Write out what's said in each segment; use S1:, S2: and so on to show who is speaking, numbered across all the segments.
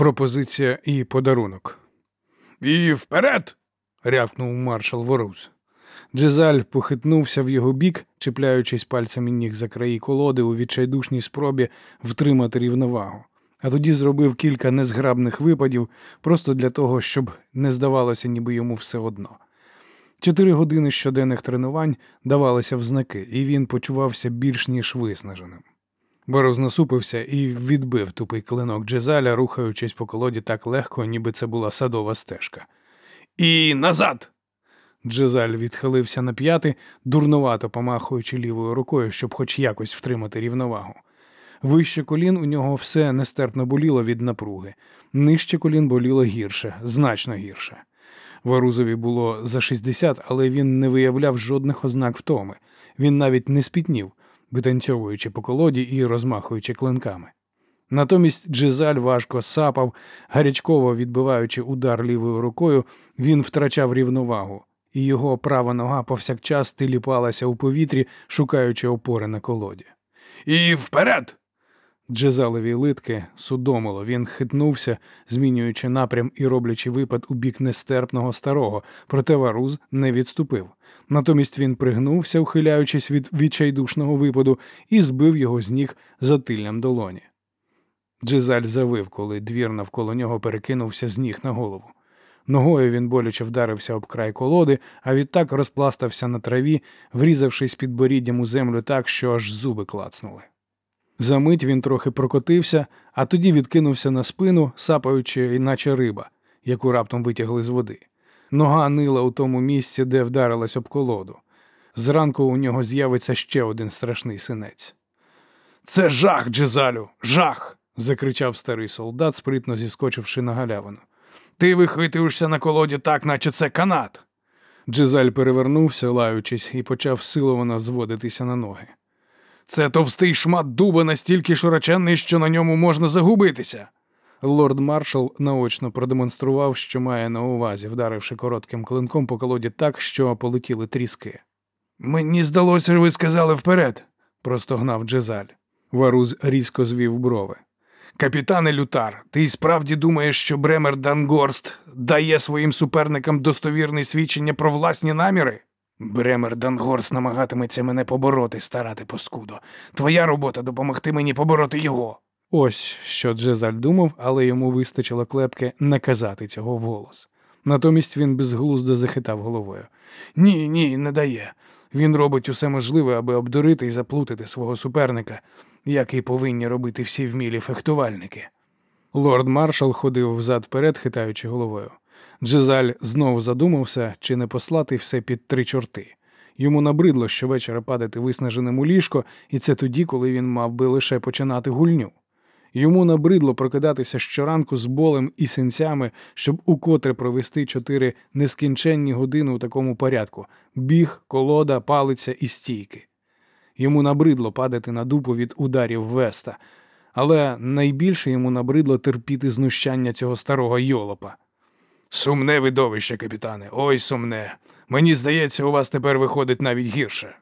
S1: пропозиція і подарунок. І вперед. рявкнув маршал Воруз. Джезаль похитнувся в його бік, чіпляючись пальцями ніг за краї колоди у відчайдушній спробі втримати рівновагу, а тоді зробив кілька незграбних випадів просто для того, щоб не здавалося, ніби йому все одно. Чотири години щоденних тренувань давалися в знаки, і він почувався більш ніж виснаженим. Борос насупився і відбив тупий клинок Джезаля, рухаючись по колоді так легко, ніби це була садова стежка. І назад. Джезаль відхилився на п'яти, дурнувато помахуючи лівою рукою, щоб хоч якось втримати рівновагу. Вище колін у нього все нестерпно боліло від напруги, нижче колін боліло гірше, значно гірше. Варузові було за 60, але він не виявляв жодних ознак втоми. Він навіть не спітнів, витанцьовуючи по колоді і розмахуючи клинками. Натомість Джизаль важко сапав, гарячково відбиваючи удар лівою рукою, він втрачав рівновагу, і його права нога повсякчас тиліпалася у повітрі, шукаючи опори на колоді. І вперед! Джезалеві литки судомило, він хитнувся, змінюючи напрям і роблячи випад у бік нестерпного старого, проте варуз не відступив. Натомість він пригнувся, ухиляючись від відчайдушного випаду, і збив його з ніг затиллям долоні. Джезаль завив, коли двір навколо нього перекинувся з ніг на голову. Ногою він боляче вдарився об край колоди, а відтак розпластався на траві, врізавшись під боріддям у землю так, що аж зуби клацнули. Замить він трохи прокотився, а тоді відкинувся на спину, сапаючи, наче риба, яку раптом витягли з води. Нога нила у тому місці, де вдарилась об колоду. Зранку у нього з'явиться ще один страшний синець. Це жах, Джезалю, жах. закричав старий солдат, спритно зіскочивши на галявину. Ти вихитуєшся на колоді так, наче це канат. Джезаль перевернувся, лаючись, і почав силовано зводитися на ноги. Це товстий шмат дуба настільки широченний, що на ньому можна загубитися. Лорд маршал наочно продемонстрував, що має на увазі, вдаривши коротким клинком по колоді так, що полетіли тріски. Мені здалося, ви сказали вперед, простогнав Джезаль. Варуз різко звів брови. Капітане Лютар, ти справді думаєш, що Бремер Дангорст дає своїм суперникам достовірне свідчення про власні наміри? Бремер Дангорст намагатиметься мене побороти, старати поскудо. Твоя робота допомогти мені побороти його. Ось що Джезаль думав, але йому вистачило клепки наказати цього вголос. Натомість він безглуздо захитав головою. Ні, ні, не дає. Він робить усе можливе, аби обдурити і заплутати свого суперника, як і повинні робити всі вмілі фехтувальники. Лорд маршал ходив взад перед, хитаючи головою. Джезаль знову задумався, чи не послати все під три чорти. Йому набридло щовечора падати виснаженим у ліжко, і це тоді, коли він мав би лише починати гульню. Йому набридло прокидатися щоранку з болем і синцями, щоб укотре провести чотири нескінченні години у такому порядку біг, колода, палиця і стійки. Йому набридло падати на дупу від ударів веста, але найбільше йому набридло терпіти знущання цього старого йолопа. Сумне видовище, капітане, ой сумне. Мені здається, у вас тепер виходить навіть гірше.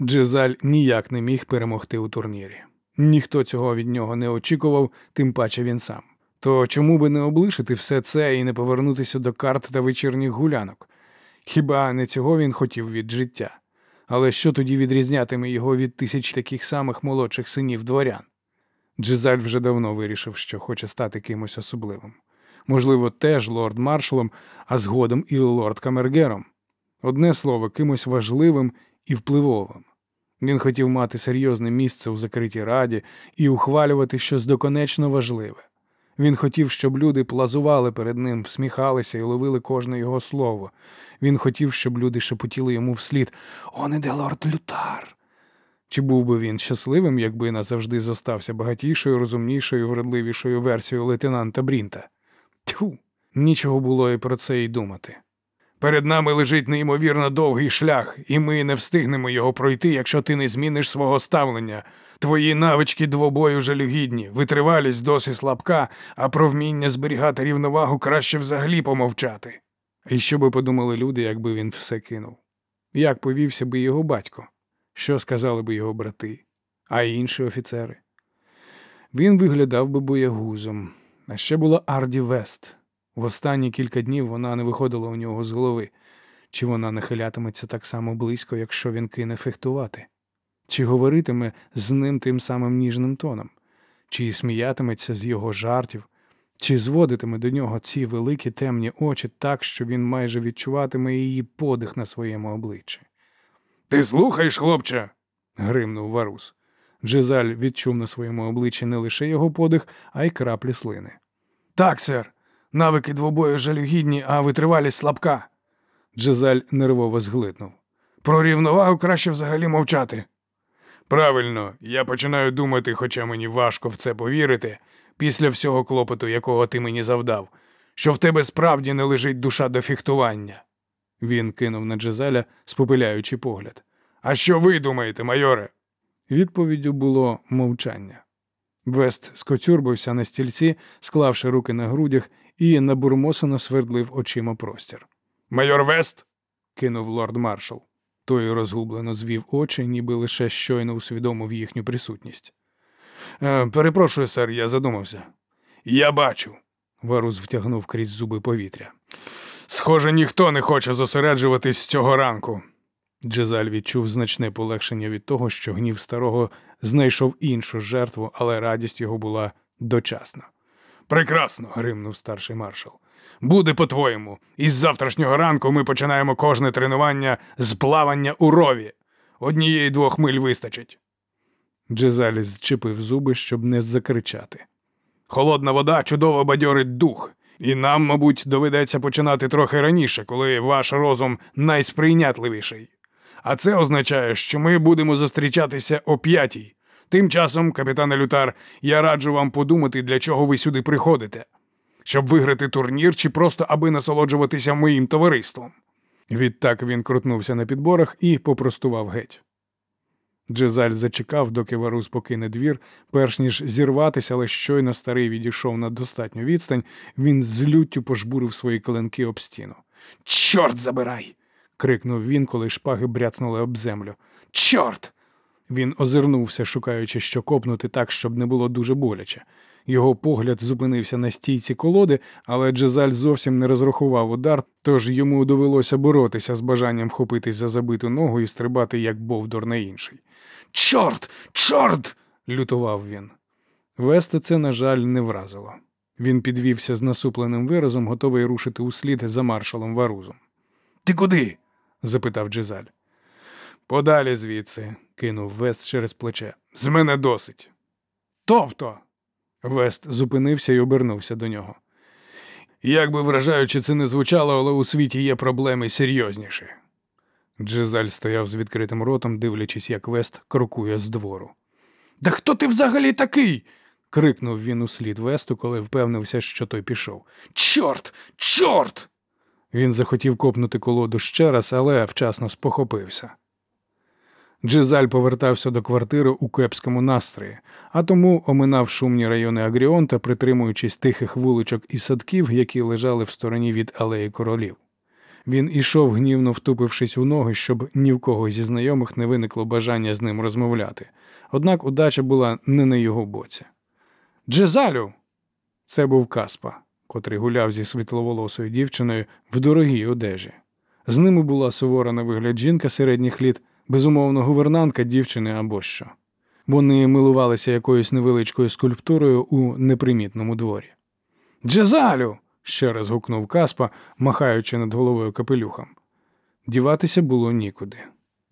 S1: Джезаль ніяк не міг перемогти у турнірі. Ніхто цього від нього не очікував, тим паче він сам. То чому би не облишити все це і не повернутися до карт та вечірніх гулянок? Хіба не цього він хотів від життя? Але що тоді відрізнятиме його від тисяч таких самих молодших синів дворян? Джезаль вже давно вирішив, що хоче стати кимось особливим. Можливо, теж лорд маршалом, а згодом і лорд Камергером. Одне слово, кимось важливим і впливовим. Він хотів мати серйозне місце у закритій раді і ухвалювати щось доконечно важливе. Він хотів, щоб люди плазували перед ним, всміхалися і ловили кожне його слово. Він хотів, щоб люди шепотіли йому вслід Он іде лорд Лютар. Чи був би він щасливим, якби назавжди зостався багатішою, розумнішою, вродливішою версією лейтенанта Брінта? Тьфу, нічого було і про це й думати. Перед нами лежить неймовірно довгий шлях, і ми не встигнемо його пройти, якщо ти не зміниш свого ставлення. Твої навички двобою жалюгідні, витривалість досить слабка, а про вміння зберігати рівновагу краще взагалі помовчати. І що би подумали люди, якби він все кинув? Як повівся би його батько? Що сказали би його брати, а інші офіцери? Він виглядав би боягузом. А ще була Арді Вест. В останні кілька днів вона не виходила у нього з голови. Чи вона нахилятиметься так само близько, якщо він кине фехтувати? Чи говоритиме з ним тим самим ніжним тоном? Чи сміятиметься з його жартів, чи зводитиме до нього ці великі темні очі так, що він майже відчуватиме її подих на своєму обличчі? Ти слухаєш, хлопче? гримнув Варус. Джезаль відчув на своєму обличчі не лише його подих, а й краплі слини. Так, сер, навики двобою жалюгідні, а витривалість слабка. Джезаль нервово зглитнув. Про рівновагу краще взагалі мовчати. Правильно, я починаю думати, хоча мені важко в це повірити, після всього клопоту, якого ти мені завдав, що в тебе справді не лежить душа до фехтування. Він кинув на Джезаля спопиляючий погляд. А що ви думаєте, майоре? Відповіддю було мовчання. Вест скоцюрбився на стільці, склавши руки на грудях, і набурмосено свердлив очима простір. Майор Вест. кинув лорд маршал. Той розгублено звів очі, ніби лише щойно усвідомив їхню присутність. «Е, перепрошую, сер, я задумався. Я бачу. Варус втягнув крізь зуби повітря. Схоже, ніхто не хоче зосереджуватись з цього ранку. Джезаль відчув значне полегшення від того, що гнів старого знайшов іншу жертву, але радість його була дочасна. Прекрасно, гримнув старший маршал. Буде по-твоєму. Із завтрашнього ранку ми починаємо кожне тренування з плавання у рові. Однієї двох миль вистачить. Джезаль зчепив зуби, щоб не закричати. Холодна вода чудово бадьорить дух, і нам, мабуть, доведеться починати трохи раніше, коли ваш розум найсприйнятливіший. А це означає, що ми будемо зустрічатися о п'ятій. Тим часом, капітане Лютар, я раджу вам подумати, для чого ви сюди приходите, щоб виграти турнір чи просто аби насолоджуватися моїм товариством. Відтак він крутнувся на підборах і попростував геть. Джезаль зачекав, доки Варус покине двір, перш ніж зірватися, але щойно старий відійшов на достатню відстань, він з люттю пожбурив свої клинки об стіну. Чорт забирай! крикнув він, коли шпаги бряцнули об землю. Чорт! Він озирнувся, шукаючи, що копнути так, щоб не було дуже боляче. Його погляд зупинився на стійці колоди, але Джезаль зовсім не розрахував удар, тож йому довелося боротися з бажанням вхопитись за забиту ногу і стрибати, як бовдор на інший. Чорт, чорт! лютував він. Вести це, на жаль, не вразило. Він підвівся з насупленим виразом, готовий рушити услід за маршалом Варузом. Ти куди? запитав Джезаль. Подалі звідси, кинув Вест через плече. З мене досить. Тобто. Вест зупинився і обернувся до нього. Як би вражаючи це не звучало, але у світі є проблеми серйозніші. Джезаль стояв з відкритим ротом, дивлячись, як Вест крокує з двору. Да хто ти взагалі такий? крикнув він услід Весту, коли впевнився, що той пішов. Чорт, чорт! Він захотів копнути колоду ще раз, але вчасно спохопився. Джизаль повертався до квартири у кепському настрої, а тому оминав шумні райони Агріонта, притримуючись тихих вуличок і садків, які лежали в стороні від алеї королів. Він ішов, гнівно втупившись у ноги, щоб ні в кого зі знайомих не виникло бажання з ним розмовляти. Однак удача була не на його боці. Джезалю! Це був Каспа, котрий гуляв зі світловолосою дівчиною в дорогій одежі. З ними була сувора на вигляд жінка середніх літ безумовно, гувернантка дівчини або що. Вони милувалися якоюсь невеличкою скульптурою у непримітному дворі. Джезалю. ще раз гукнув Каспа, махаючи над головою капелюхом. Діватися було нікуди.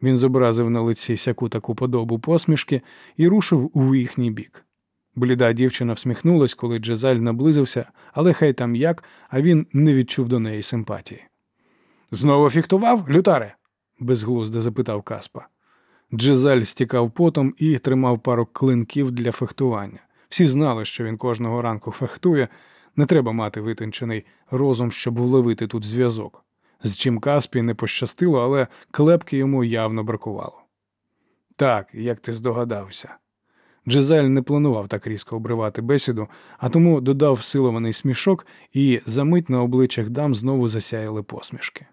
S1: Він зобразив на лиці сяку таку подобу посмішки і рушив у їхній бік. Бліда дівчина всміхнулась, коли Джезаль наблизився, але хай там як, а він не відчув до неї симпатії. Знову фіхтував, лютаре? Безглуздо запитав Каспа. Джезаль стікав потом і тримав пару клинків для фехтування. Всі знали, що він кожного ранку фехтує. Не треба мати витончений розум, щоб вловити тут зв'язок. З чим Каспі не пощастило, але клепки йому явно бракувало. Так, як ти здогадався. Джезаль не планував так різко обривати бесіду, а тому додав силований смішок, і за мить на обличчях дам знову засяяли посмішки.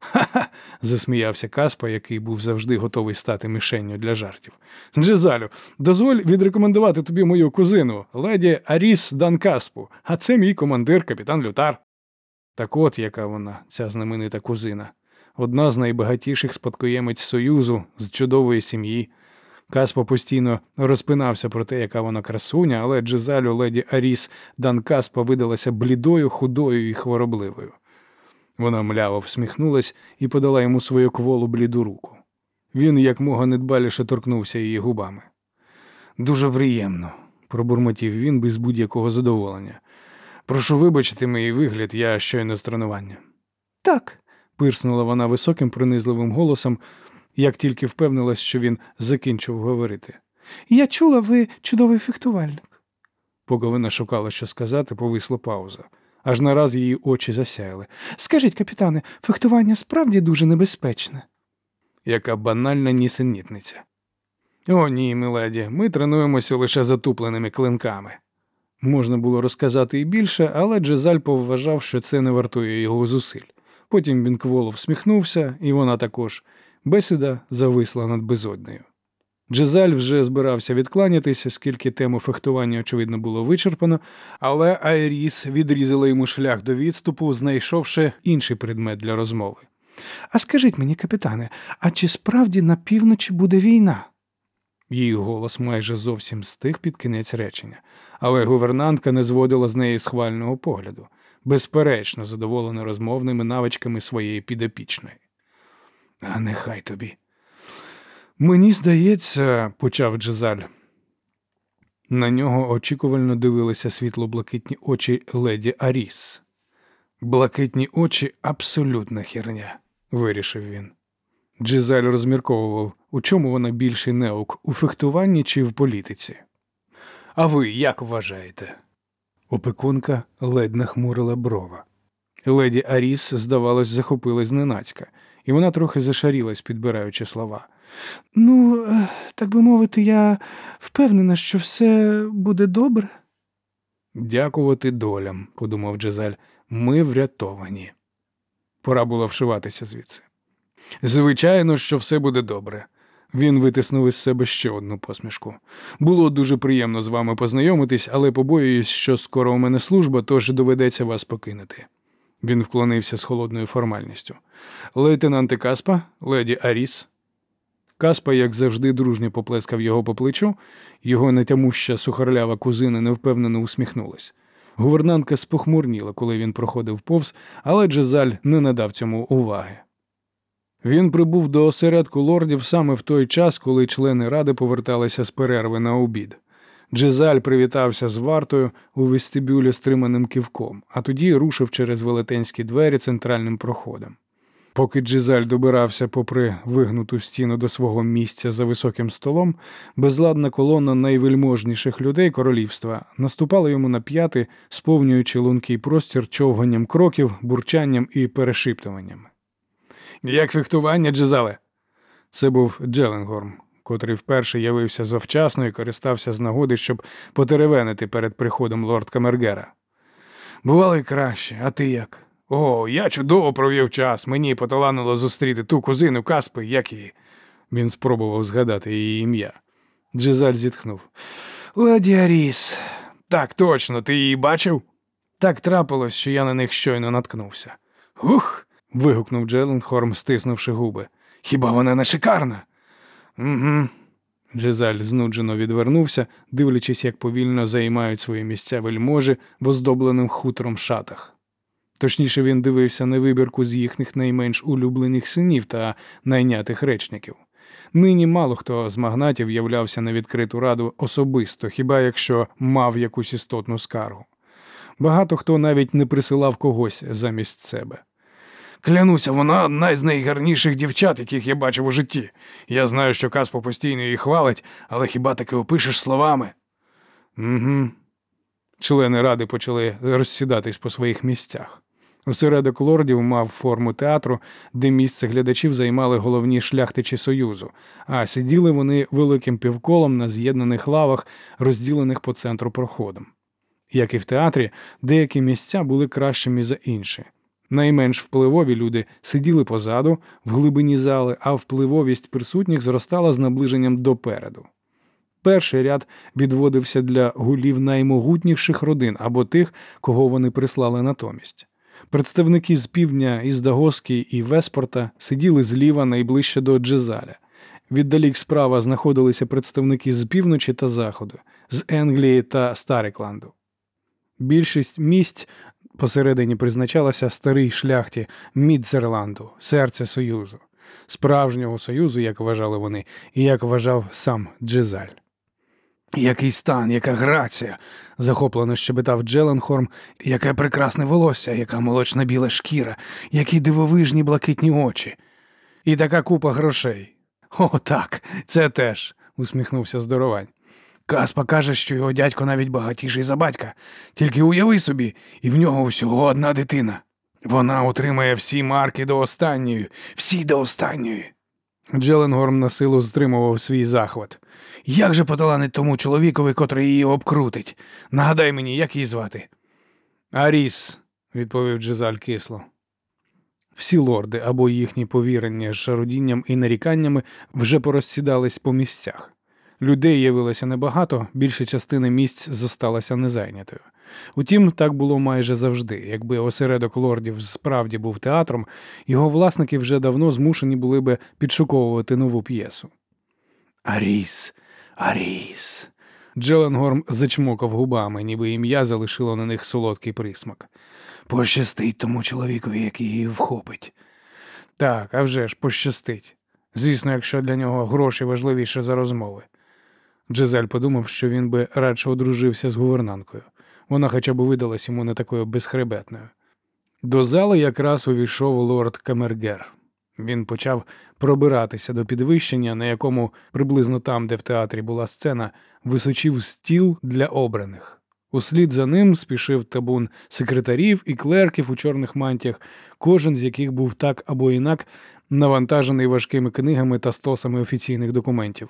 S1: Ха-ха. засміявся Каспа, який був завжди готовий стати мішенню для жартів. Джезалю, дозволь відрекомендувати тобі мою кузину, леді Аріс Данкаспу, а це мій командир, капітан Лютар. Так от яка вона, ця знаменита кузина, одна з найбагатіших спадкоємець Союзу з чудової сім'ї. Каспо постійно розпинався про те, яка вона красуня, але Джезалю леді Аріс Данкаспа видалася блідою, худою і хворобливою. Вона мляво всміхнулась і подала йому свою кволу бліду руку. Він якмога недбаліше торкнувся її губами. Дуже приємно, пробурмотів він без будь-якого задоволення. Прошу вибачити мій вигляд, я щойно з тренування. Так, пирснула вона високим, пронизливим голосом, як тільки впевнилась, що він закінчив говорити. Я чула, ви чудовий фехтувальник. Поки вона шукала, що сказати, повисла пауза. Аж нараз її очі засяяли. Скажіть, капітане, фехтування справді дуже небезпечне. Яка банальна нісенітниця. О, ні, миледі, ми тренуємося лише затупленими клинками. Можна було розказати і більше, але Джезаль повважав, що це не вартує його зусиль. Потім він кволо всміхнувся, і вона також. Бесіда зависла над безоднею. Джезаль вже збирався відкланятися, оскільки тему фехтування, очевидно, було вичерпано, але Айріс відрізала йому шлях до відступу, знайшовши інший предмет для розмови. А скажіть мені, капітане, а чи справді на півночі буде війна? Її голос майже зовсім стих під кінець речення, але гувернантка не зводила з неї схвального погляду, безперечно задоволена розмовними навичками своєї підопічної. А нехай тобі. Мені здається, почав Джезаль. На нього очікувально дивилися світло-блакитні очі леді Аріс. Блакитні очі абсолютна херня, вирішив він. Джезаль розмірковував, у чому вона більший неук у фехтуванні чи в політиці. А ви як вважаєте? Опекунка ледь нахмурила брова. Леді Аріс, здавалось, захопилась зненацька, і вона трохи зашарілась, підбираючи слова. Ну, е, так би мовити, я впевнена, що все буде добре. Дякувати долям, подумав Джезаль, ми врятовані. Пора було вшиватися звідси. Звичайно, що все буде добре. Він витиснув із себе ще одну посмішку. Було дуже приємно з вами познайомитись, але побоююсь, що скоро у мене служба, тож доведеться вас покинути. Він вклонився з холодною формальністю. Лейтенанти Каспа, леді Аріс. Каспа, як завжди, дружньо поплескав його по плечу, його нетямуща сухарлява кузина невпевнено усміхнулась. Гувернантка спохмурніла, коли він проходив повз, але Джезаль не надав цьому уваги. Він прибув до осередку лордів саме в той час, коли члени ради поверталися з перерви на обід. Джезаль привітався з вартою у вестибюлі стриманим кивком, а тоді рушив через велетенські двері центральним проходом. Поки Джизаль добирався попри вигнуту стіну до свого місця за високим столом, безладна колона найвельможніших людей королівства наступала йому на п'яти, сповнюючи лункий простір човганням кроків, бурчанням і перешиптуванням. Як фехтування, Джизале? Це був Джеленгорм, котрий вперше явився завчасно і користався з нагоди, щоб потеревенити перед приходом лорд Камергера. Бувало й краще, а ти як? О, я чудово провів час. Мені поталанило зустріти ту кузину Каспи, як її. Він спробував згадати її ім'я. Джезаль зітхнув. Леді Аріс. Так точно, ти її бачив? Так трапилось, що я на них щойно наткнувся. Ух. вигукнув Джеленхорм, стиснувши губи. Хіба вона не шикарна? Угу. Джезаль знуджено відвернувся, дивлячись, як повільно займають свої місця вельможі в оздобленим хутором шатах. Точніше, він дивився на вибірку з їхніх найменш улюблених синів та найнятих речників. Нині мало хто з магнатів являвся на відкриту раду особисто, хіба якщо мав якусь істотну скаргу. Багато хто навіть не присилав когось замість себе. Клянуся, вона одна з найгарніших дівчат, яких я бачив у житті. Я знаю, що Каспо постійно її хвалить, але хіба таки опишеш словами? Угу. Члени ради почали розсідатись по своїх місцях. Осередок лордів мав форму театру, де місце глядачів займали головні шляхтичі Союзу, а сиділи вони великим півколом на з'єднаних лавах, розділених по центру проходом. Як і в театрі, деякі місця були кращими за інші. Найменш впливові люди сиділи позаду, в глибині зали, а впливовість присутніх зростала з наближенням допереду. Перший ряд відводився для гулів наймогутніших родин або тих, кого вони прислали натомість. Представники з півдня із Дагоски і Веспорта сиділи зліва найближче до Джезаля. Віддалік справа знаходилися представники з півночі та заходу, з Енглії та Старикланду. Більшість місць посередині призначалася старій шляхті Мідзерланду, серце Союзу, справжнього союзу, як вважали вони, і як вважав сам Джезаль. Який стан, яка грація, захоплено щебетав Джеленхорм, яке прекрасне волосся, яка молочна біла шкіра, які дивовижні блакитні очі. І така купа грошей. О, так, це теж, усміхнувся здоровань. Каспа каже, що його дядько навіть багатіший за батька, тільки уяви собі, і в нього всього одна дитина. Вона утримає всі марки до останньої, всі до останньої. Джеленгорм на силу стримував свій захват. Як же поталанить тому чоловікові, котрий її обкрутить? Нагадай мені, як її звати? Аріс, відповів Джезаль кисло. Всі лорди або їхні повірення з шародінням і наріканнями вже порозсідались по місцях. Людей явилося небагато, більша частина місць зосталася незайнятою. Утім, так було майже завжди. Якби осередок лордів справді був театром, його власники вже давно змушені були би підшуковувати нову п'єсу. Аріс, Аріс. Джеленгорм зачмокав губами, ніби ім'я залишило на них солодкий присмак. Пощастить тому чоловікові, який її вхопить. Так, а вже ж пощастить. Звісно, якщо для нього гроші важливіше за розмови. Джезель подумав, що він би радше одружився з гувернанткою. Вона хоча б видалась йому не такою безхребетною. До зали якраз увійшов лорд Камергер. Він почав пробиратися до підвищення, на якому приблизно там, де в театрі була сцена, височив стіл для обраних. Услід за ним спішив табун секретарів і клерків у чорних мантіях, кожен з яких був так або інак навантажений важкими книгами та стосами офіційних документів.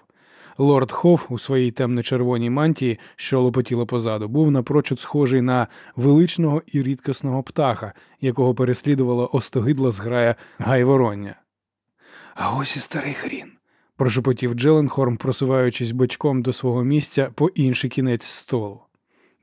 S1: Лорд Хофф у своїй темно-червоній мантії, що лопотіло позаду, був напрочуд схожий на величного і рідкісного птаха, якого переслідувала остогидла зграя гайвороння. А ось і старий хрін, прошепотів Джеленхорм, просуваючись бочком до свого місця по інший кінець столу.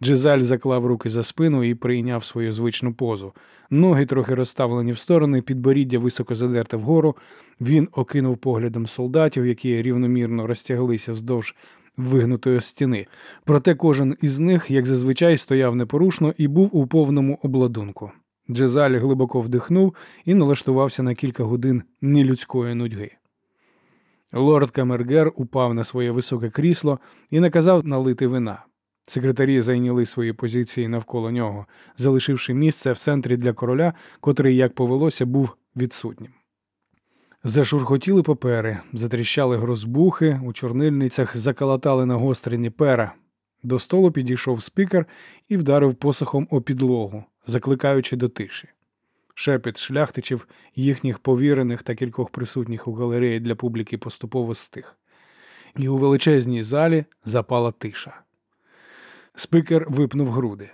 S1: Джезаль заклав руки за спину і прийняв свою звичну позу. Ноги трохи розставлені в сторони, підборіддя високо задерте вгору. Він окинув поглядом солдатів, які рівномірно розтяглися вздовж вигнутої стіни. Проте кожен із них, як зазвичай, стояв непорушно і був у повному обладунку. Джезаль глибоко вдихнув і налаштувався на кілька годин нелюдської нудьги. Лорд Камергер упав на своє високе крісло і наказав налити вина. Секретарі зайняли свої позиції навколо нього, залишивши місце в центрі для короля, котрий, як повелося, був відсутнім. Зашурхотіли папери, затріщали грозбухи, у чорнильницях закалатали нагострені пера. До столу підійшов спікер і вдарив посохом о підлогу, закликаючи до тиші. Шепіт шляхтичів, їхніх повірених та кількох присутніх у галереї для публіки поступово стих. І у величезній залі запала тиша. Спикер випнув груди.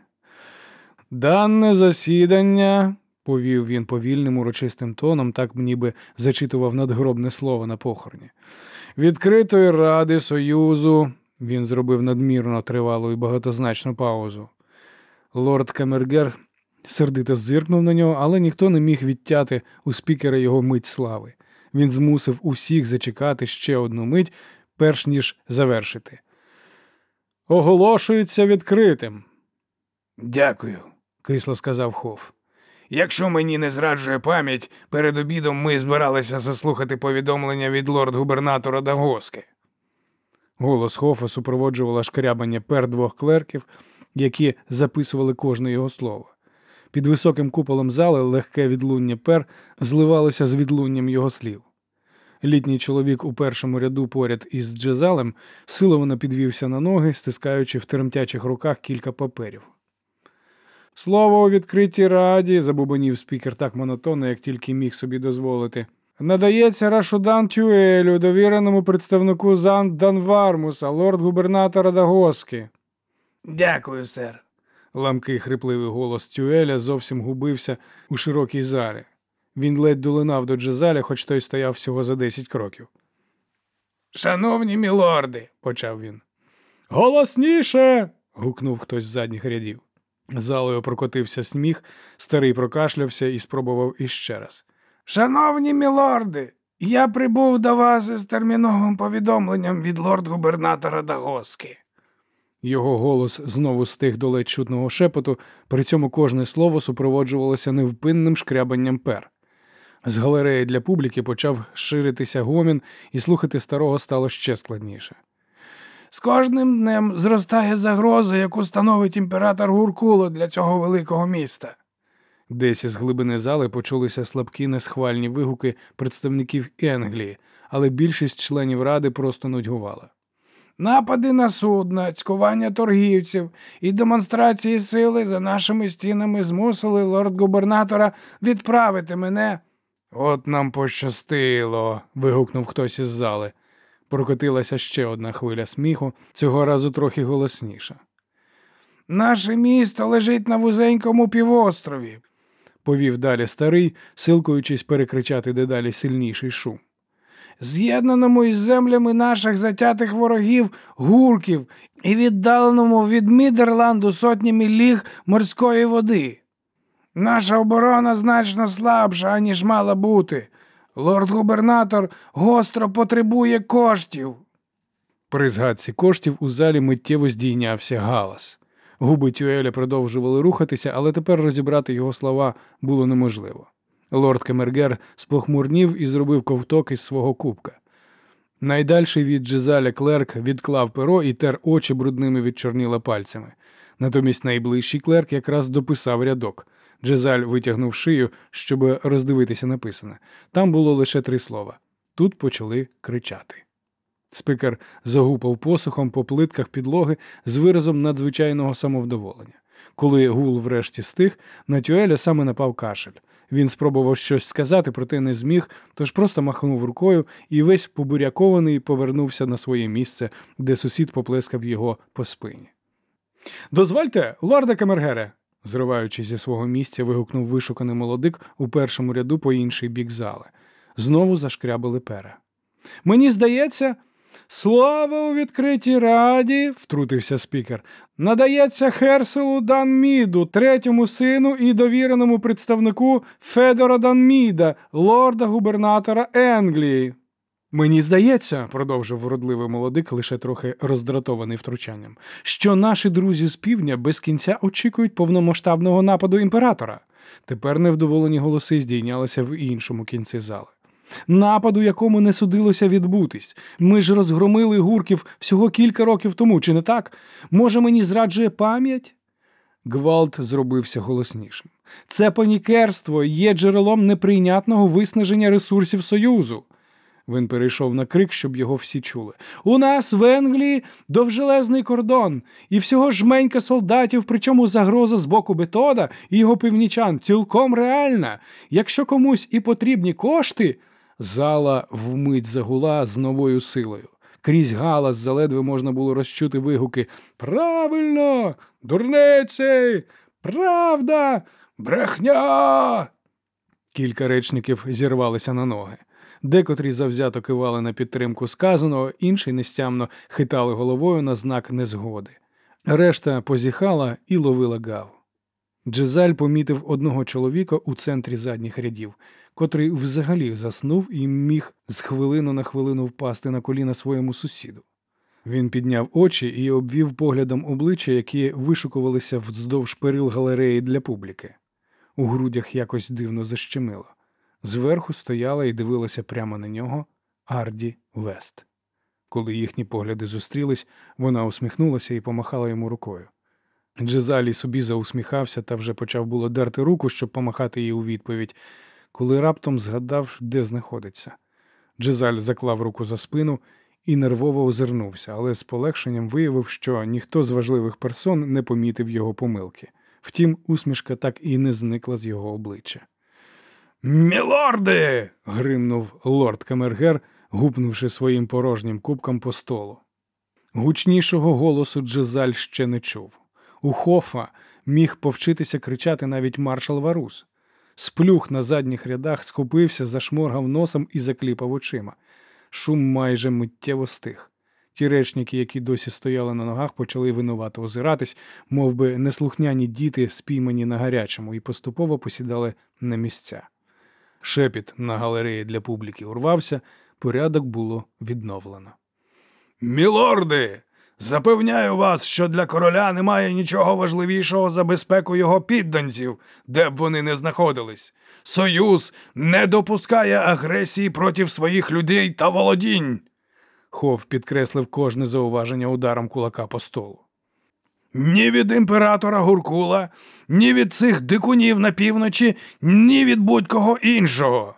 S1: Дане засідання, повів він повільним урочистим тоном, так ніби зачитував надгробне слово на похороні. Відкритої ради Союзу. Він зробив надмірно тривалу і багатозначну паузу. Лорд Камергер сердито зиркнув на нього, але ніхто не міг відтяти у спікера його мить слави. Він змусив усіх зачекати ще одну мить, перш ніж завершити оголошується відкритим. Дякую, кисло сказав Хоф. Якщо мені не зраджує пам'ять, перед обідом ми збиралися заслухати повідомлення від лорд-губернатора Дагоски. Голос Хофа супроводжувала шкрябання пер двох клерків, які записували кожне його слово. Під високим куполом зали легке відлуння пер зливалося з відлунням його слів. Літній чоловік у першому ряду поряд із джезалем силовано підвівся на ноги, стискаючи в тремтячих руках кілька паперів. Слово у відкритій раді, забубонів спікер так монотонно, як тільки міг собі дозволити. Надається Рашудан Тюелю, довіреному представнику Зан Данвармуса, лорд-губернатора Дагоски. Дякую, сер. Ламкий хрипливий голос Тюеля зовсім губився у широкій залі. Він ледь долинав до Джезаля, хоч той стояв всього за десять кроків. Шановні мілорди, почав він. Голосніше. гукнув хтось з задніх рядів. Залою прокотився сміх, старий прокашлявся і спробував іще раз. Шановні мілорди, я прибув до вас із терміновим повідомленням від лорд-губернатора Дагоски. Його голос знову стих до ледь чутного шепоту, при цьому кожне слово супроводжувалося невпинним шкрябанням пер. З галереї для публіки почав ширитися гомін, і слухати старого стало ще складніше. З кожним днем зростає загроза, яку становить імператор Гуркуло для цього великого міста. Десь із глибини зали почулися слабкі несхвальні вигуки представників Енглії, але більшість членів ради просто нудьгувала. Напади на судна, цькування торгівців і демонстрації сили за нашими стінами змусили лорд-губернатора відправити мене. От нам пощастило. вигукнув хтось із зали. Прокотилася ще одна хвиля сміху, цього разу трохи голосніша. Наше місто лежить на вузенькому півострові, повів далі старий, силкуючись перекричати дедалі сильніший шум. З'єднаному із землями наших затятих ворогів, гурків і віддаленому від Мідерланду сотнями ліг морської води. Наша оборона значно слабша, аніж мала бути. Лорд-губернатор гостро потребує коштів. При згадці коштів у залі миттєво здійнявся галас. Губи Тюеля продовжували рухатися, але тепер розібрати його слова було неможливо. Лорд Кемергер спохмурнів і зробив ковток із свого кубка. Найдальший від Джезаля клерк відклав перо і тер очі брудними від чорніла пальцями. Натомість найближчий клерк якраз дописав рядок. Джезаль витягнув шию, щоб роздивитися написане. Там було лише три слова. Тут почали кричати. Спикер загупав посухом по плитках підлоги з виразом надзвичайного самовдоволення. Коли гул врешті стих, на Тюеля саме напав кашель. Він спробував щось сказати, проте не зміг, тож просто махнув рукою і весь побурякований повернувся на своє місце, де сусід поплескав його по спині. Дозвольте, лорда Камергере, зриваючись зі свого місця, вигукнув вишуканий молодик у першому ряду по інший бік зали. Знову зашкрябали пера. Мені здається. Слава у відкритій раді, втрутився спікер, надається Херселу Данміду, третьому сину і довіреному представнику Федора Данміда, лорда губернатора Енглії. Мені здається, продовжив вродливий молодик, лише трохи роздратований втручанням, що наші друзі з півдня без кінця очікують повномасштабного нападу імператора. Тепер невдоволені голоси здійнялися в іншому кінці зали нападу, якому не судилося відбутись. Ми ж розгромили гурків всього кілька років тому, чи не так? Може, мені зраджує пам'ять? Гвалт зробився голоснішим. Це панікерство є джерелом неприйнятного виснаження ресурсів Союзу. Він перейшов на крик, щоб його всі чули. У нас в Енглії довжелезний кордон, і всього жменька солдатів, причому загроза з боку Бетода і його північан цілком реальна. Якщо комусь і потрібні кошти. Зала вмить загула з новою силою. Крізь галас заледве можна було розчути вигуки Правильно, дурниці, правда, брехня. Кілька речників зірвалися на ноги. Декотрі завзято кивали на підтримку сказаного, інші нестямно хитали головою на знак незгоди. Решта позіхала і ловила гав. Джезаль помітив одного чоловіка у центрі задніх рядів котрий взагалі заснув і міг з хвилину на хвилину впасти на коліна своєму сусіду. Він підняв очі і обвів поглядом обличчя, які вишукувалися вздовж перил галереї для публіки. У грудях якось дивно защемило. Зверху стояла і дивилася прямо на нього Арді Вест. Коли їхні погляди зустрілись, вона усміхнулася і помахала йому рукою. Джезалі собі заусміхався та вже почав було дерти руку, щоб помахати їй у відповідь, коли раптом згадав, де знаходиться. Джезаль заклав руку за спину і нервово озирнувся, але з полегшенням виявив, що ніхто з важливих персон не помітив його помилки. Втім, усмішка так і не зникла з його обличчя. Мілорди. гримнув лорд Камергер, гупнувши своїм порожнім кубком по столу. Гучнішого голосу Джезаль ще не чув. У Хофа міг повчитися кричати навіть маршал Варус. Сплюх на задніх рядах схопився, зашморгав носом і закліпав очима. Шум майже миттєво стих. Ті речники, які досі стояли на ногах, почали винувато озиратись, мов би неслухняні діти, спіймані на гарячому, і поступово посідали на місця. Шепіт на галереї для публіки урвався, порядок було відновлено. Мілорди, запевняю вас, що для короля немає нічого важливішого за безпеку його підданців, де б вони не знаходились. Союз не допускає агресії проти своїх людей та володінь. Хов підкреслив кожне зауваження ударом кулака по столу. Ні від імператора Гуркула, ні від цих дикунів на півночі, ні від будь-кого іншого.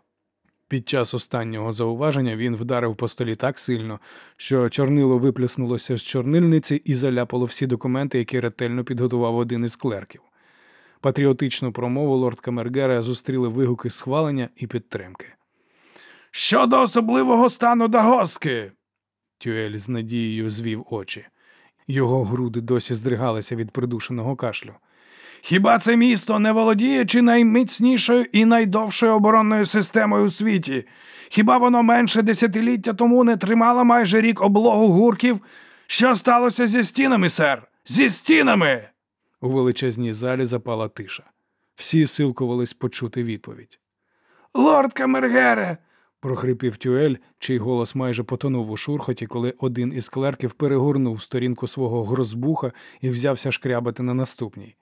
S1: Під час останнього зауваження він вдарив по столі так сильно, що чорнило виплеснулося з чорнильниці і заляпало всі документи, які ретельно підготував один із клерків. Патріотичну промову лорд Камергера зустріли вигуки схвалення і підтримки. Щодо особливого стану Дагоски. Тюель з надією звів очі. Його груди досі здригалися від придушеного кашлю. Хіба це місто не володіє чи найміцнішою і найдовшою оборонною системою у світі? Хіба воно менше десятиліття тому не тримало майже рік облогу гурків? Що сталося зі стінами, сер? Зі стінами? У величезній залі запала тиша. Всі силкувались почути відповідь. Лорд Камергере, прохрипів Тюель, чий голос майже потонув у шурхоті, коли один із клерків перегорнув сторінку свого грозбуха і взявся шкрябати на наступній.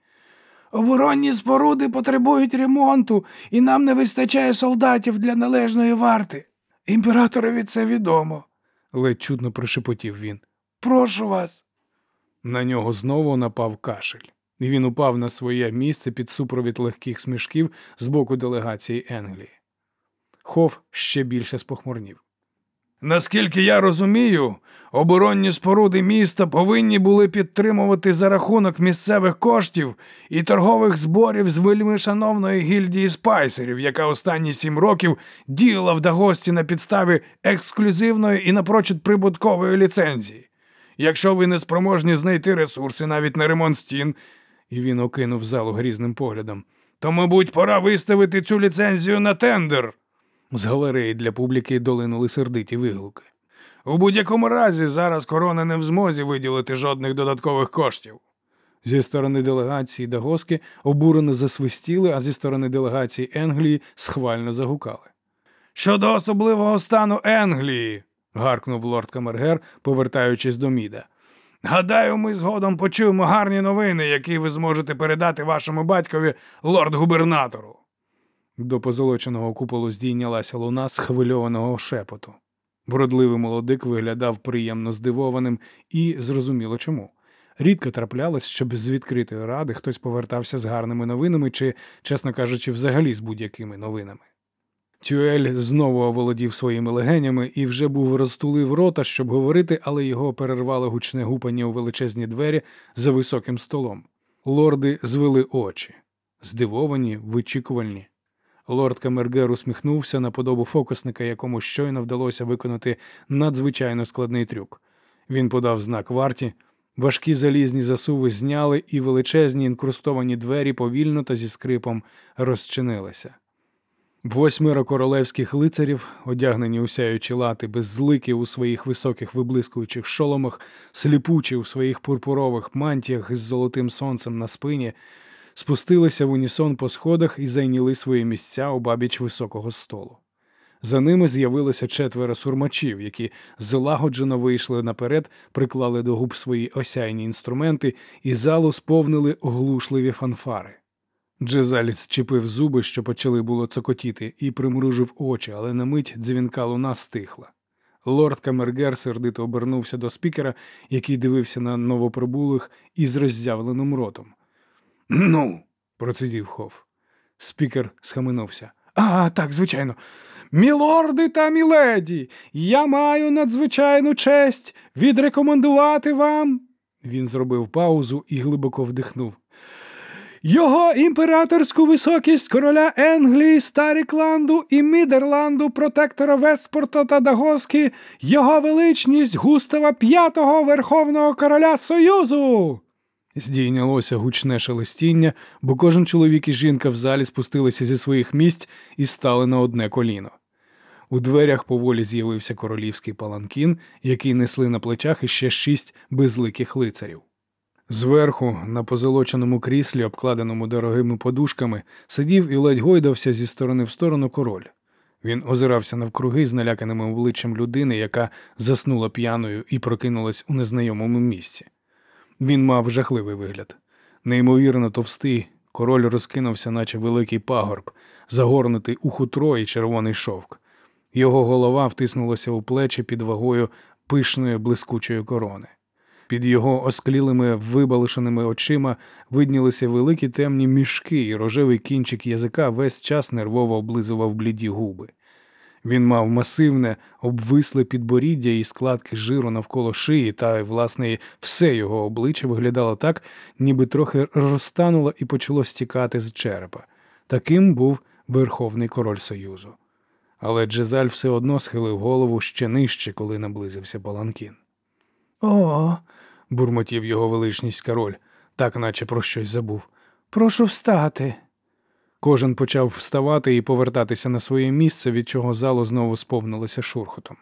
S1: Оборонні споруди потребують ремонту, і нам не вистачає солдатів для належної варти. Імператорові це відомо, ледь чудно прошепотів він. Прошу вас. На нього знову напав кашель, і він упав на своє місце під супровід легких смішків з боку делегації Енглії. Хоф ще більше спохмурнів. Наскільки я розумію, оборонні споруди міста повинні були підтримувати за рахунок місцевих коштів і торгових зборів з вельми шановної гільдії спайсерів, яка останні сім років діяла в Дагості на підставі ексклюзивної і напрочуд прибуткової ліцензії. Якщо ви не спроможні знайти ресурси навіть на ремонт стін, і він окинув залу грізним поглядом, то, мабуть, пора виставити цю ліцензію на тендер. З галереї для публіки долинули сердиті вигуки. У будь-якому разі зараз корона не в змозі виділити жодних додаткових коштів. Зі сторони делегації Дагоски обурено засвистіли, а зі сторони делегації Енглії схвально загукали. Щодо особливого стану Енглії, гаркнув лорд Камергер, повертаючись до міда. Гадаю, ми згодом почуємо гарні новини, які ви зможете передати вашому батькові лорд-губернатору. До позолоченого куполу здійнялася луна схвильованого шепоту. Вродливий молодик виглядав приємно здивованим і зрозуміло чому. Рідко траплялось, щоб з відкритої ради хтось повертався з гарними новинами чи, чесно кажучи, взагалі з будь-якими новинами. Тюель знову оволодів своїми легенями і вже був розтулив рота, щоб говорити, але його перервало гучне гупання у величезні двері за високим столом. Лорди звели очі, здивовані, вичікувальні. Лорд Камергер усміхнувся на подобу фокусника, якому щойно вдалося виконати надзвичайно складний трюк. Він подав знак варті, важкі залізні засуви зняли, і величезні інкрустовані двері повільно та зі скрипом розчинилися. Восьмеро королевських лицарів, одягнені у сяючі лати, беззлики у своїх високих виблискуючих шоломах, сліпучі у своїх пурпурових мантіях із золотим сонцем на спині, спустилися в унісон по сходах і зайняли свої місця у бабіч високого столу. За ними з'явилося четверо сурмачів, які злагоджено вийшли наперед, приклали до губ свої осяйні інструменти і залу сповнили оглушливі фанфари. Джезаль зчепив зуби, що почали було цокотіти, і примружив очі, але на мить дзвінка луна стихла. Лорд Камергер сердито обернувся до спікера, який дивився на новоприбулих із роззявленим ротом. Ну, процидів Хоф. Спікер схаменувся. А, так, звичайно. Мілорди та міледі, я маю надзвичайну честь відрекомендувати вам. Він зробив паузу і глибоко вдихнув. Його імператорську високість короля Енглії, Старікланду і Мідерланду, протектора Вестпорта та Дагоски, його величність Густава П'ятого Верховного Короля Союзу. Здійнялося гучне шелестіння, бо кожен чоловік і жінка в залі спустилися зі своїх місць і стали на одне коліно. У дверях поволі з'явився королівський паланкін, який несли на плечах іще шість безликих лицарів. Зверху, на позолоченому кріслі, обкладеному дорогими подушками, сидів і ледь гойдався зі сторони в сторону король. Він озирався навкруги з наляканим обличчям людини, яка заснула п'яною і прокинулась у незнайомому місці. Він мав жахливий вигляд. Неймовірно товстий, король розкинувся, наче великий пагорб, загорнутий у хутро і червоний шовк. Його голова втиснулася у плечі під вагою пишної блискучої корони. Під його осклілими вибалишеними очима виднілися великі темні мішки, і рожевий кінчик язика весь час нервово облизував бліді губи. Він мав масивне, обвисле підборіддя і складки жиру навколо шиї, та, власне, все його обличчя виглядало так, ніби трохи розтануло і почало стікати з черепа. Таким був Верховний король Союзу. Але Джезаль все одно схилив голову ще нижче, коли наблизився Паланкін. О, бурмотів його величність король, так наче про щось забув. Прошу встати. Кожен почав вставати і повертатися на своє місце, від чого залу знову сповнилося шурхотом.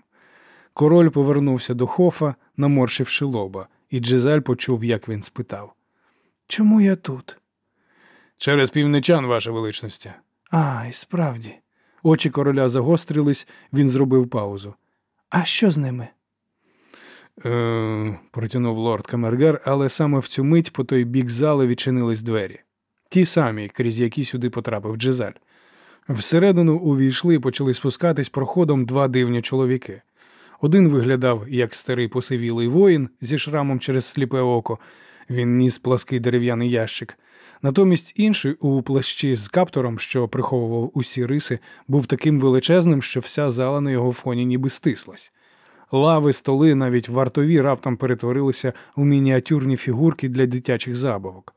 S1: Король повернувся до хофа, наморщивши лоба, і Джезаль почув, як він спитав Чому я тут? Через півничан, ваше величність. А, і справді. Очі короля загострились, він зробив паузу. А що з ними? Е, протягнув лорд Камергер, але саме в цю мить по той бік зали відчинились двері. Ті самі, крізь які сюди потрапив Джезаль. Всередину увійшли і почали спускатись проходом два дивні чоловіки. Один виглядав як старий посивілий воїн зі шрамом через сліпе око. Він ніс плаский дерев'яний ящик. Натомість інший у плащі з каптором, що приховував усі риси, був таким величезним, що вся зала на його фоні ніби стислась. Лави, столи, навіть вартові раптом перетворилися у мініатюрні фігурки для дитячих забавок.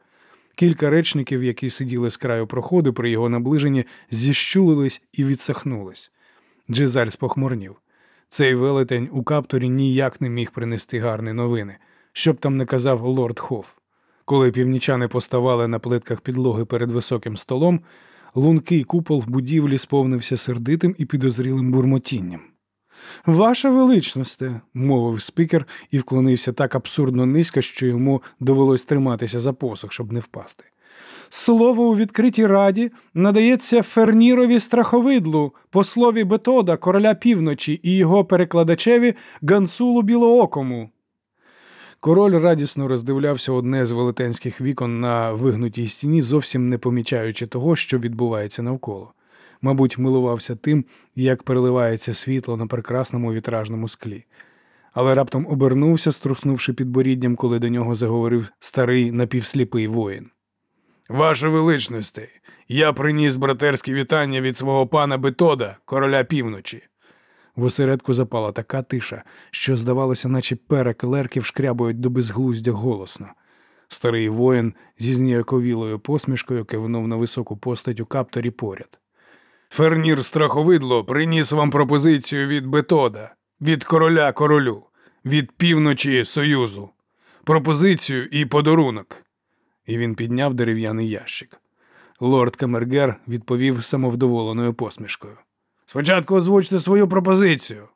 S1: Кілька речників, які сиділи з краю проходу при його наближенні, зіщулились і відсахнулись. Джизаль спохмурнів. Цей велетень у капторі ніяк не міг принести гарні новини, щоб там не казав лорд Хофф. Коли північани поставали на плитках підлоги перед високим столом, лункий купол будівлі сповнився сердитим і підозрілим бурмотінням. Ваша величносте, мовив спікер і вклонився так абсурдно низько, що йому довелось триматися за посох, щоб не впасти. Слово у відкритій раді надається Фернірові страховидлу, послові Бетода, короля півночі і його перекладачеві Гансулу Білоокому. Король радісно роздивлявся одне з велетенських вікон на вигнутій стіні, зовсім не помічаючи того, що відбувається навколо. Мабуть, милувався тим, як переливається світло на прекрасному вітражному склі. Але раптом обернувся, струснувши підборіддям, коли до нього заговорив старий напівсліпий воїн. Ваше величності, я приніс братерські вітання від свого пана Бетода, короля півночі. В осередку запала така тиша, що, здавалося, наче перек лерків шкрябують до безглуздя голосно. Старий воїн зі зніяковілою посмішкою кивнув на високу постать у капторі поряд. Фернір страховидло приніс вам пропозицію від Бетода, від короля королю, від півночі Союзу, пропозицію і подарунок. І він підняв дерев'яний ящик. Лорд Камергер відповів самовдоволеною посмішкою. Спочатку озвучте свою пропозицію.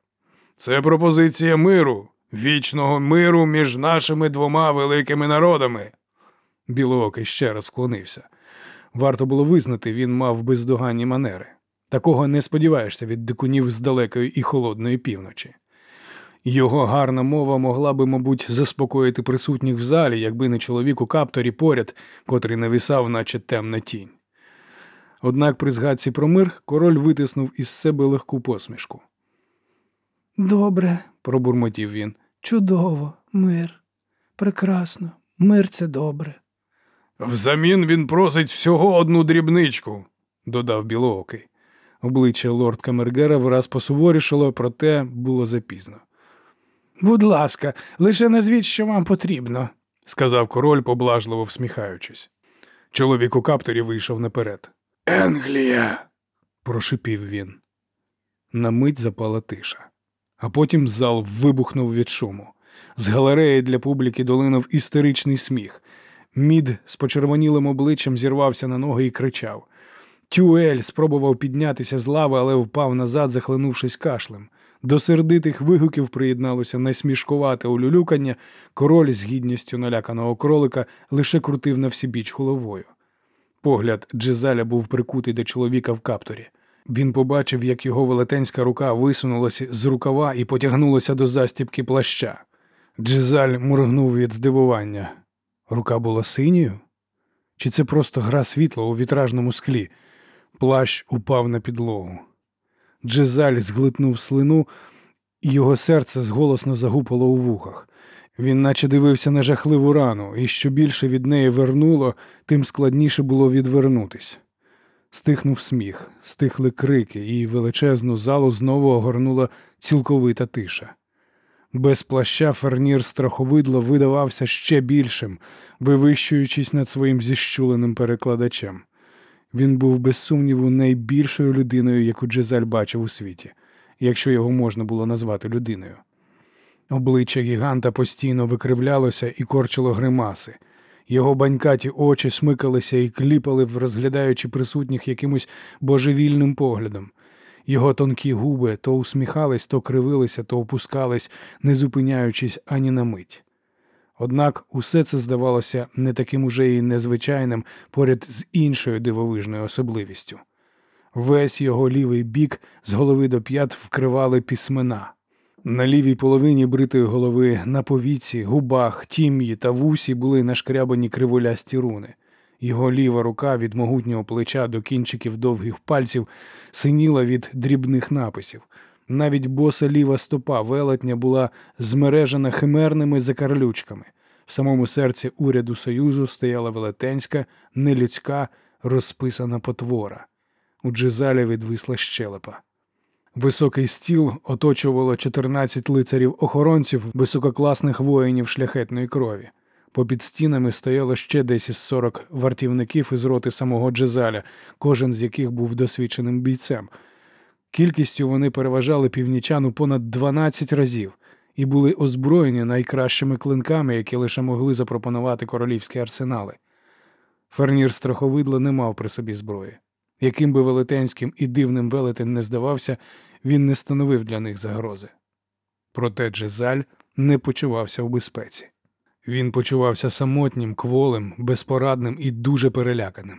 S1: Це пропозиція миру, вічного миру між нашими двома великими народами. Білоокий ще раз вклонився. Варто було визнати, він мав бездоганні манери. Такого не сподіваєшся від дикунів з далекої і холодної півночі. Його гарна мова могла би, мабуть, заспокоїти присутніх в залі, якби не чоловік у капторі поряд, котрий навісав, наче темна тінь. Однак при згадці про мир король витиснув із себе легку посмішку. Добре, пробурмотів він. Чудово, мир. Прекрасно, мир це добре. Взамін він просить всього одну дрібничку, додав білоокий. Обличчя лорд Камергера враз посуворішало, проте було запізно. Будь ласка, лише назвіть, що вам потрібно, сказав король, поблажливо всміхаючись. Чоловік у капторі вийшов наперед. Енглія. прошипів він. На мить запала тиша, а потім зал вибухнув від шуму. З галереї для публіки долинув істеричний сміх. Мід з почервонілим обличчям зірвався на ноги і кричав. Тюель спробував піднятися з лави, але впав назад, захлинувшись кашлем. До сердитих вигуків приєдналося найсмішкувате улюлюкання, король з гідністю наляканого кролика лише крутив на всібіч головою. Погляд Джезаля був прикутий до чоловіка в капторі. Він побачив, як його велетенська рука висунулася з рукава і потягнулася до застіпки плаща. Джезаль моргнув від здивування. Рука була синьою? Чи це просто гра світла у вітражному склі? Плащ упав на підлогу. Джезаль зглитнув слину, і його серце зголосно загупало у вухах. Він наче дивився на жахливу рану, і що більше від неї вернуло, тим складніше було відвернутись. Стихнув сміх, стихли крики, і величезну залу знову огорнула цілковита тиша. Без плаща фернір страховидло видавався ще більшим, вивищуючись над своїм зіщуленим перекладачем. Він був, без сумніву, найбільшою людиною, яку Джезаль бачив у світі, якщо його можна було назвати людиною. Обличчя гіганта постійно викривлялося і корчило гримаси. Його банькаті очі смикалися і кліпали, розглядаючи присутніх якимось божевільним поглядом. Його тонкі губи то усміхались, то кривилися, то опускались, не зупиняючись ані на мить. Однак усе це здавалося не таким уже і незвичайним поряд з іншою дивовижною особливістю. Весь його лівий бік з голови до п'ят вкривали письмена. На лівій половині бритої голови на повіці, губах, тім'ї та вусі були нашкрябані криволясті руни. Його ліва рука від могутнього плеча до кінчиків довгих пальців синіла від дрібних написів. Навіть боса ліва стопа велетня була змережена химерними закарлючками. В самому серці уряду Союзу стояла велетенська, нелюдська, розписана потвора. У джизалі відвисла щелепа. Високий стіл оточувало 14 лицарів охоронців висококласних воїнів шляхетної крові. Попід стінами стояло ще десь із 40 вартівників із роти самого Джезаля, кожен з яких був досвідченим бійцем. Кількістю вони переважали північан у понад 12 разів і були озброєні найкращими клинками, які лише могли запропонувати королівські арсенали. Фернір страховидла не мав при собі зброї. Яким би велетенським і дивним велетен не здавався, він не становив для них загрози. Проте Джезаль не почувався у безпеці. Він почувався самотнім, кволим, безпорадним і дуже переляканим.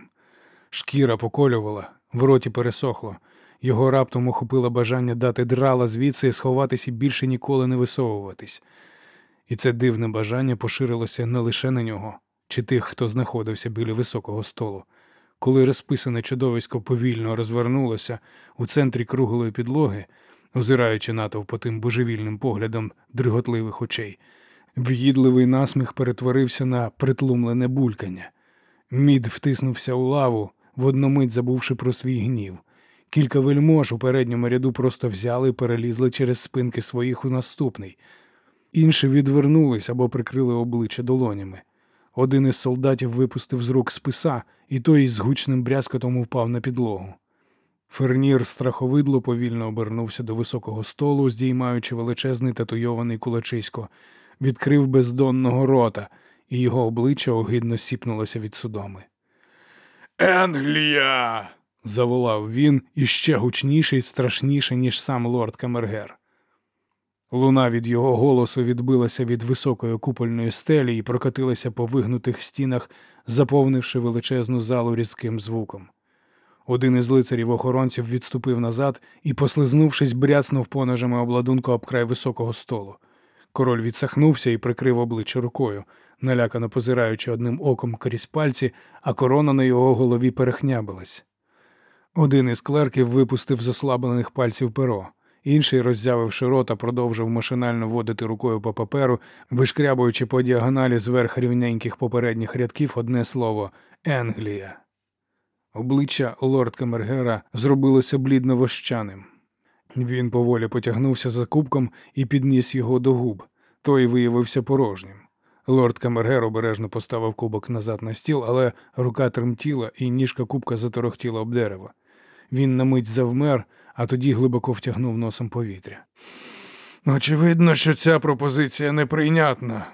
S1: Шкіра поколювала, в роті пересохло, його раптом охопило бажання дати драла звідси і сховатись і більше ніколи не висовуватись. І це дивне бажання поширилося не лише на нього, чи тих, хто знаходився біля високого столу. Коли розписане чудовисько повільно розвернулося у центрі круглої підлоги, озираючи натовп тим божевільним поглядом дриготливих очей, в'їдливий насміх перетворився на притлумлене булькання. Мід втиснувся у лаву, в одномить забувши про свій гнів. Кілька вельмож у передньому ряду просто взяли і перелізли через спинки своїх у наступний. Інші відвернулись або прикрили обличчя долонями. Один із солдатів випустив з рук списа, і той із гучним брязкотом упав на підлогу. Фернір страховидло повільно обернувся до високого столу, здіймаючи величезний татуйований кулачисько, відкрив бездонного рота, і його обличчя огидно сіпнулося від судоми. Енглія. Заволав він іще гучніше і страшніше, ніж сам лорд Камергер. Луна від його голосу відбилася від високої купольної стелі і прокотилася по вигнутих стінах, заповнивши величезну залу різким звуком. Один із лицарів охоронців відступив назад і, послизнувшись, бряцнув поножами обладунку об край високого столу. Король відсахнувся і прикрив обличчя рукою, налякано позираючи одним оком крізь пальці, а корона на його голові перехнябилась. Один із клерків випустив з ослаблених пальців перо. Інший, роззявивши рота, продовжив машинально водити рукою по паперу, вишкрябуючи по діагоналі зверх рівненьких попередніх рядків одне слово Енглія. Обличчя лорд Камергера зробилося блідно вощаним. Він поволі потягнувся за кубком і підніс його до губ. Той виявився порожнім. Лорд Камергер обережно поставив кубок назад на стіл, але рука тремтіла, і ніжка кубка заторохтіла об дерево. Він на мить завмер, а тоді глибоко втягнув носом повітря. Очевидно, що ця пропозиція неприйнятна.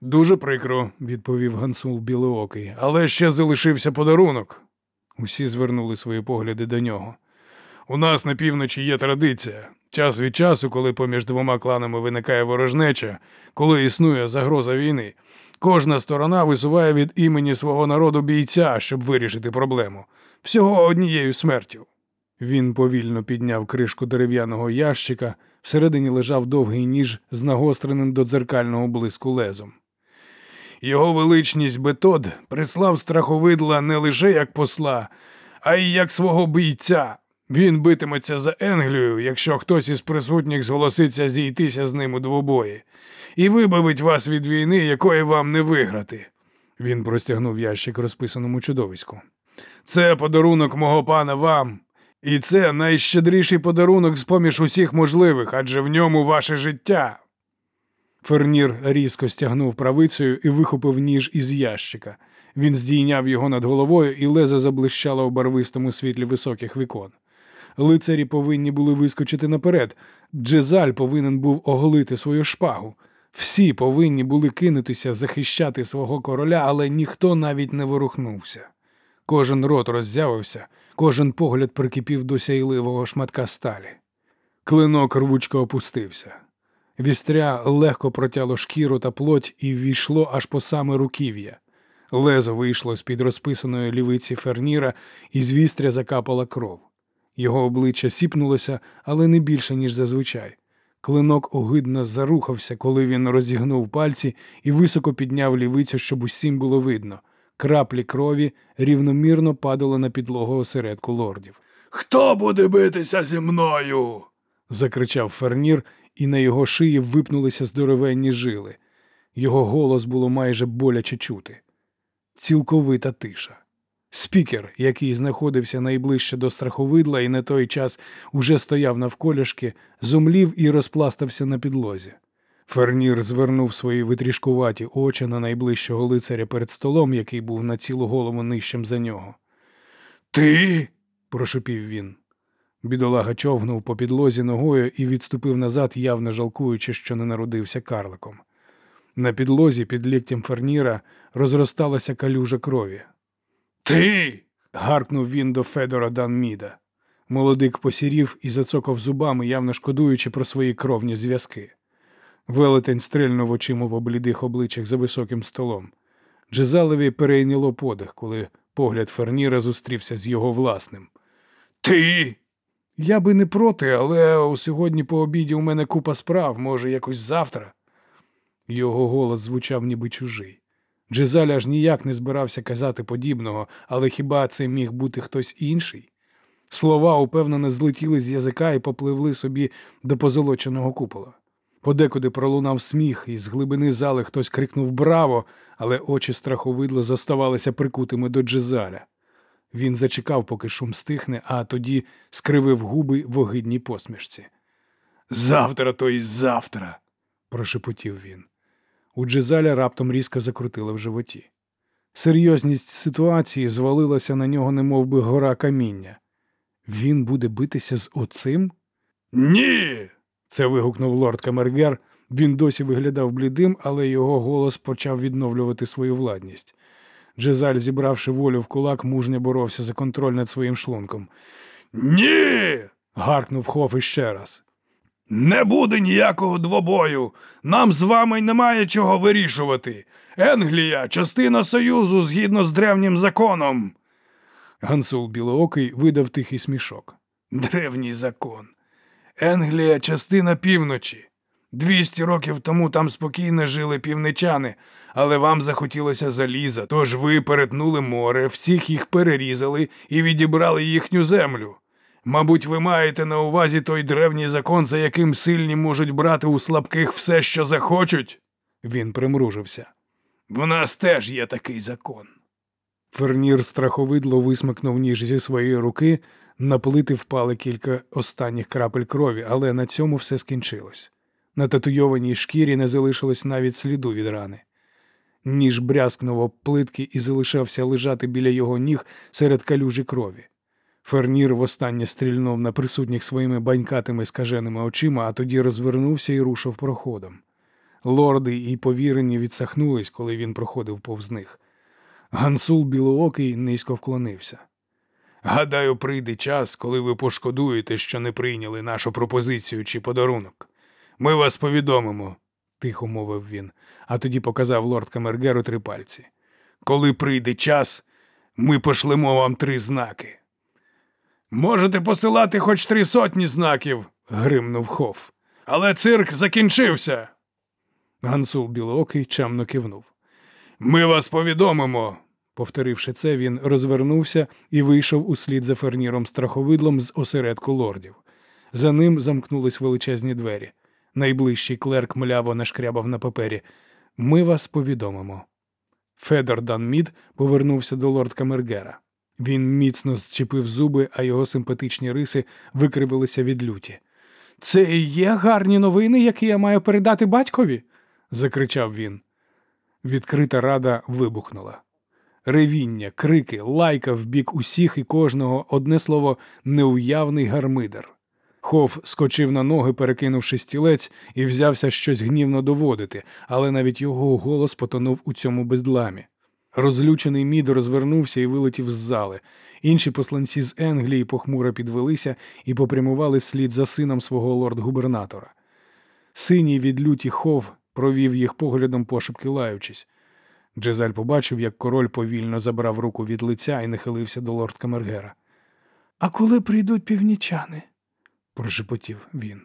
S1: Дуже прикро, відповів Гансул білоокий, але ще залишився подарунок. Усі звернули свої погляди до нього. У нас на півночі є традиція. Час від часу, коли поміж двома кланами виникає ворожнеча, коли існує загроза війни, кожна сторона висуває від імені свого народу бійця, щоб вирішити проблему. Всього однією смертю. Він повільно підняв кришку дерев'яного ящика, всередині лежав довгий ніж з нагостреним до дзеркального блиску лезом. Його величність Бетод прислав страховидла не лише як посла, а й як свого бійця. Він битиметься за Енглію, якщо хтось із присутніх зголоситься зійтися з ним у двобої, і вибавить вас від війни, якої вам не виграти. Він простягнув ящик розписаному чудовиську. Це подарунок мого пана вам, і це найщедріший подарунок з поміж усіх можливих, адже в ньому ваше життя. Фернір різко стягнув правицею і вихопив ніж із ящика. Він здійняв його над головою, і лезо заблищало в барвистому світлі високих вікон. Лицарі повинні були вискочити наперед. Джезаль повинен був оголити свою шпагу. Всі повинні були кинутися захищати свого короля, але ніхто навіть не ворухнувся. Кожен рот роззявився, кожен погляд прикипів до сяйливого шматка сталі. Клинок рвучко опустився. Вістря легко протяло шкіру та плоть і ввійшло аж по саме руків'я. Лезо вийшло з під розписаної лівиці ферніра, і з вістря закапала кров. Його обличчя сіпнулося, але не більше, ніж зазвичай. Клинок огидно зарухався, коли він розігнув пальці і високо підняв лівицю, щоб усім було видно. Краплі крові рівномірно падали на підлогу осередку лордів. Хто буде битися зі мною? закричав Фернір, і на його шиї випнулися здоровенні жили. Його голос було майже боляче чути. Цілковита тиша. Спікер, який знаходився найближче до страховидла і на той час уже стояв навколішки, зумлів і розпластався на підлозі. Фернір звернув свої витрішкуваті очі на найближчого лицаря перед столом, який був на цілу голову нижчим за нього. Ти? прошепів він. Бідолага човгнув по підлозі ногою і відступив назад, явно жалкуючи, що не народився карликом. На підлозі під ліктем ферніра розросталася калюжа крові. Ти. гаркнув він до Федора Данміда. Молодик посірів і зацокав зубами, явно шкодуючи про свої кровні зв'язки. Велетень стрельнув очима по блідих обличчях за високим столом. Джезалеві перейняло подих, коли погляд Ферніра зустрівся з його власним. Ти. Я би не проти, але сьогодні по обіді у мене купа справ, може, якось завтра. Його голос звучав ніби чужий. Джезаль аж ніяк не збирався казати подібного, але хіба це міг бути хтось інший? Слова упевнено злетіли з язика і попливли собі до позолоченого купола. Подекуди пролунав сміх, і з глибини зали хтось крикнув Браво! але очі страховидло зоставалися прикутими до Джезаля. Він зачекав, поки шум стихне, а тоді скривив губи в огидній посмішці. Завтра, то й завтра, прошепотів він. У Джезаля раптом різко закрутило в животі. Серйозність ситуації звалилася на нього, немов би гора каміння. Він буде битися з оцим? Ні. Це вигукнув лорд Камергер. Він досі виглядав блідим, але його голос почав відновлювати свою владність. Джезаль, зібравши волю в кулак, мужньо боровся за контроль над своїм шлунком. Ні. гаркнув Хоф іще раз. Не буде ніякого двобою. Нам з вами немає чого вирішувати. Енглія частина Союзу згідно з древнім законом. Гансул Білоокий видав тихий смішок. Древній закон. Енглія частина півночі. Двісті років тому там спокійно жили півничани, але вам захотілося заліза, тож ви перетнули море, всіх їх перерізали і відібрали їхню землю. Мабуть, ви маєте на увазі той древній закон, за яким сильні можуть брати у слабких все, що захочуть? Він примружився. В нас теж є такий закон. Фернір страховидло висмикнув ніж зі своєї руки, на плити впали кілька останніх крапель крові, але на цьому все скінчилось. На татуйованій шкірі не залишилось навіть сліду від рани. Ніж брязкнув об плитки і залишався лежати біля його ніг серед калюжі крові. Фернір востаннє стрільнув на присутніх своїми банькатими скаженими очима, а тоді розвернувся і рушив проходом. Лорди і повірені відсахнулись, коли він проходив повз них. Гансул білоокий низько вклонився. Гадаю, прийде час, коли ви пошкодуєте, що не прийняли нашу пропозицію чи подарунок. Ми вас повідомимо, тихо мовив він, а тоді показав лорд Камергеру три пальці. Коли прийде час, ми пошлемо вам три знаки. Можете посилати хоч три сотні знаків, гримнув Хоф. Але цирк закінчився. Гансул білоокий чемно кивнув. Ми вас повідомимо. Повторивши це, він розвернувся і вийшов услід за ферніром страховидлом з осередку лордів. За ним замкнулись величезні двері. Найближчий клерк мляво нашкрябав на папері. Ми вас повідомимо. Федор Данмід повернувся до лорд Камергера. Він міцно зчепив зуби, а його симпатичні риси викривилися від люті. Це і є гарні новини, які я маю передати батькові? закричав він. Відкрита рада вибухнула. Ревіння, крики, лайка в бік усіх і кожного, одне слово, неуявний гармидер. Хоф скочив на ноги, перекинувши стілець, і взявся щось гнівно доводити, але навіть його голос потонув у цьому бездламі. Розлючений мід розвернувся і вилетів з зали. Інші посланці з Енглії похмуро підвелися і попрямували слід за сином свого лорд-губернатора. Синій від люті хов провів їх поглядом пошепки лаючись. Джезаль побачив, як король повільно забрав руку від лиця і нахилився до лорд Камергера. А коли прийдуть північани? прошепотів він.